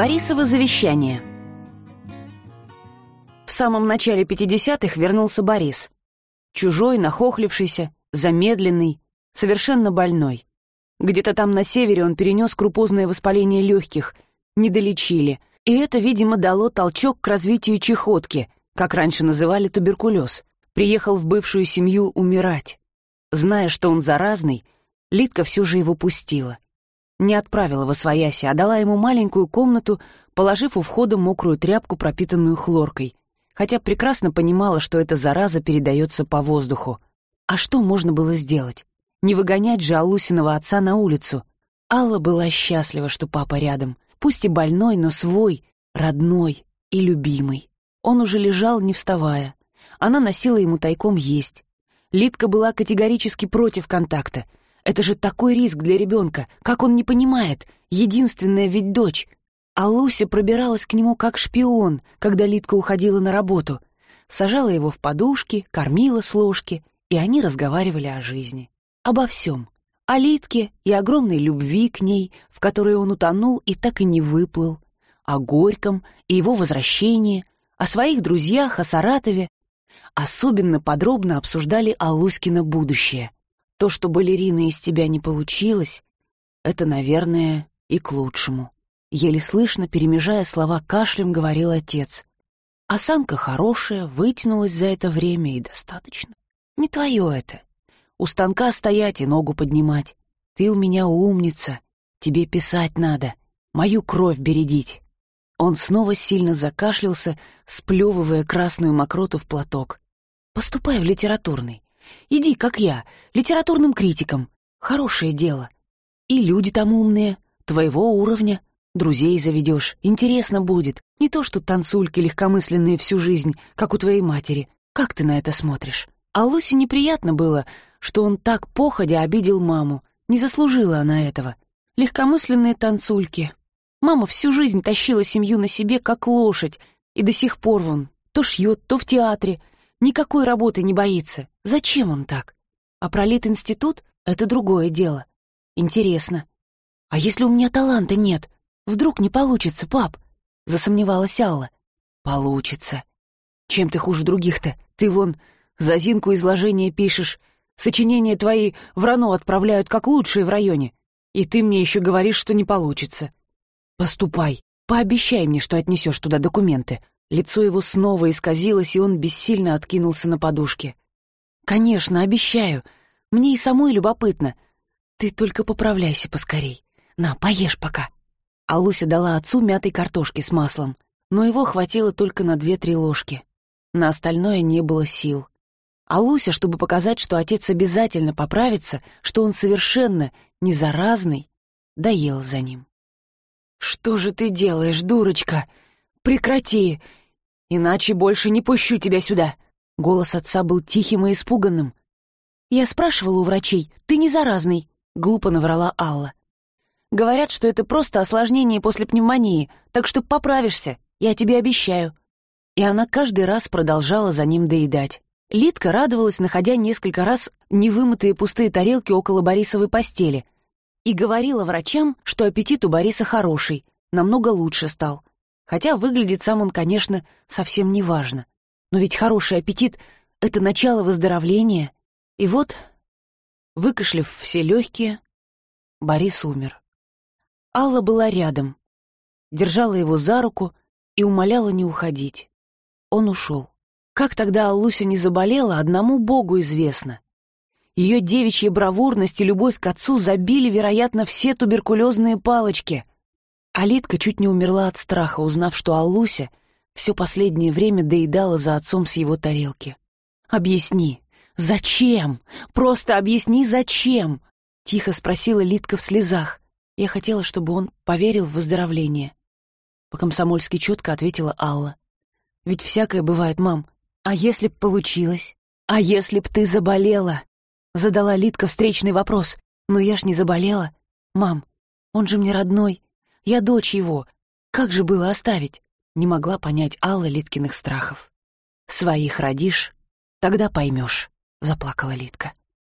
Борисово завещание В самом начале 50-х вернулся Борис. Чужой, нахохлившийся, замедленный, совершенно больной. Где-то там на севере он перенес крупозное воспаление легких, не долечили, и это, видимо, дало толчок к развитию чехотки, как раньше называли туберкулез. Приехал в бывшую семью умирать. Зная, что он заразный, Литка все же его пустила. Не отправила во свояси, а дала ему маленькую комнату, положив у входа мокрую тряпку, пропитанную хлоркой, хотя прекрасно понимала, что эта зараза передается по воздуху. А что можно было сделать? Не выгонять же Алусиного отца на улицу. Алла была счастлива, что папа рядом. Пусть и больной, но свой, родной и любимый. Он уже лежал, не вставая. Она носила ему тайком есть. Лидка была категорически против контакта. Это же такой риск для ребенка, как он не понимает. Единственная ведь дочь. А Луся пробиралась к нему как шпион, когда Лидка уходила на работу. Сажала его в подушки, кормила с ложки, и они разговаривали о жизни обо всем. О Литке и огромной любви к ней, в которой он утонул и так и не выплыл, о Горьком и его возвращении, о своих друзьях, о Саратове. Особенно подробно обсуждали Алуськино будущее. То, что балерина из тебя не получилось, это, наверное, и к лучшему. Еле слышно, перемежая слова кашлем, говорил отец. Осанка хорошая, вытянулась за это время и достаточно. Не твое это. У станка стоять и ногу поднимать. Ты у меня умница. Тебе писать надо. Мою кровь бередить. Он снова сильно закашлялся, сплевывая красную мокроту в платок. Поступай в литературный. Иди, как я, литературным критиком. Хорошее дело. И люди там умные, твоего уровня. Друзей заведешь, интересно будет. Не то, что танцульки легкомысленные всю жизнь, как у твоей матери. Как ты на это смотришь? А Лусе неприятно было, что он так походя обидел маму. Не заслужила она этого. Легкомысленные танцульки. Мама всю жизнь тащила семью на себе, как лошадь, и до сих пор вон то шьет, то в театре. Никакой работы не боится. Зачем он так? А пролит институт — это другое дело. Интересно. А если у меня таланта нет? Вдруг не получится, пап? Засомневалась Алла. Получится. Чем ты хуже других-то? Ты вон за Зинку изложение пишешь, Сочинения твои в РАНО отправляют как лучшие в районе. И ты мне еще говоришь, что не получится. Поступай. Пообещай мне, что отнесешь туда документы. Лицо его снова исказилось, и он бессильно откинулся на подушке. Конечно, обещаю. Мне и самой любопытно. Ты только поправляйся поскорей. На, поешь пока. А Луся дала отцу мятой картошки с маслом, но его хватило только на две-три ложки. На остальное не было сил. А Луся, чтобы показать, что отец обязательно поправится, что он совершенно не заразный, доел за ним. «Что же ты делаешь, дурочка? Прекрати! Иначе больше не пущу тебя сюда!» Голос отца был тихим и испуганным. «Я спрашивала у врачей, ты не заразный», — глупо наврала Алла. «Говорят, что это просто осложнение после пневмонии, так что поправишься, я тебе обещаю». И она каждый раз продолжала за ним доедать. Лидка радовалась, находя несколько раз невымытые пустые тарелки около Борисовой постели, и говорила врачам, что аппетит у Бориса хороший, намного лучше стал. Хотя выглядит сам он, конечно, совсем неважно. Но ведь хороший аппетит — это начало выздоровления. И вот, выкашлив все легкие, Борис умер. Алла была рядом, держала его за руку и умоляла не уходить. Он ушел. Как тогда Аллуся не заболела, одному Богу известно. Ее девичья бравурность и любовь к отцу забили, вероятно, все туберкулезные палочки. Алитка чуть не умерла от страха, узнав, что Аллуся все последнее время доедала за отцом с его тарелки. «Объясни, зачем? Просто объясни, зачем?» — тихо спросила Литка в слезах. Я хотела, чтобы он поверил в выздоровление. По-комсомольски четко ответила Алла. «Ведь всякое бывает, мам. «А если б получилось? А если б ты заболела?» Задала Литка встречный вопрос. «Но я ж не заболела. Мам, он же мне родной. Я дочь его. Как же было оставить?» Не могла понять Алла Литкиных страхов. «Своих родишь, тогда поймешь», — заплакала Литка.